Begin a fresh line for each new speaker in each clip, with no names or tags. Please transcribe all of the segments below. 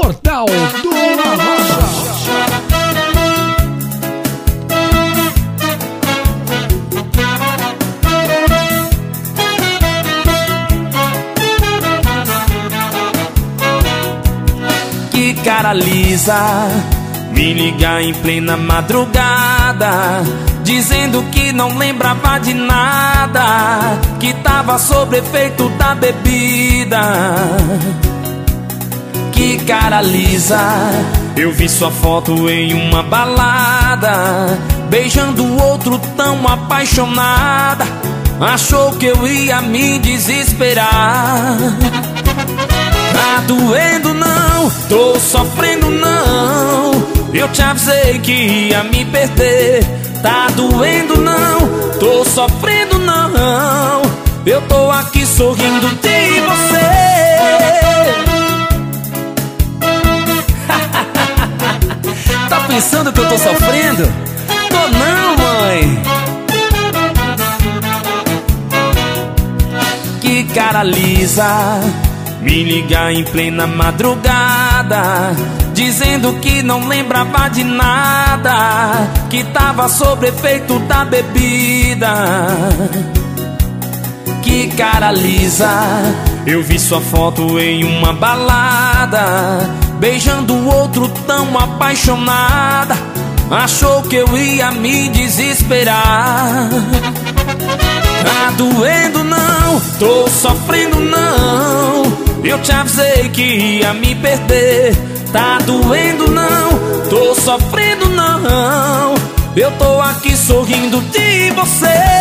Portal do Arrocha.
Que cara lisa, me ligar em plena madrugada, dizendo que não lembrava de nada, que tava sob efeito da bebida. Cara lisa, eu vi sua foto em uma balada, beijando outro tão apaixonada. Achou que eu ia me desesperar. Tá doendo não, tô sofrendo não. Eu te avisei que ia me perder. Tá doendo não, tô sofrendo não. Eu tô aqui sorrindo de você pensando que eu tô sofrendo? Tô não, mãe Que cara lisa me ligar em plena madrugada, dizendo que não lembrava de nada, que tava sob efeito da bebida. Cara lisa, eu vi sua foto em uma balada, beijando outro tão apaixonada. Achou que eu ia me desesperar. Tá doendo não, tô sofrendo não. Eu te avisei que ia me perder. Tá doendo não, tô sofrendo não. Eu tô aqui sorrindo de você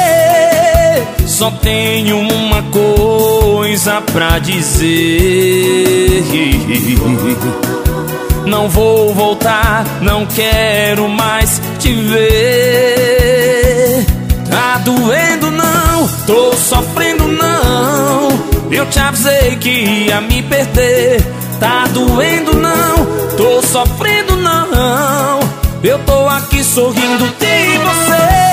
Só tenho uma coisa pra dizer. Não vou voltar, não quero mais te ver. Tá doendo não, tô sofrendo não. Eu te avisei que ia me perder. Tá doendo não, tô sofrendo não. Eu tô aqui sorrindo de você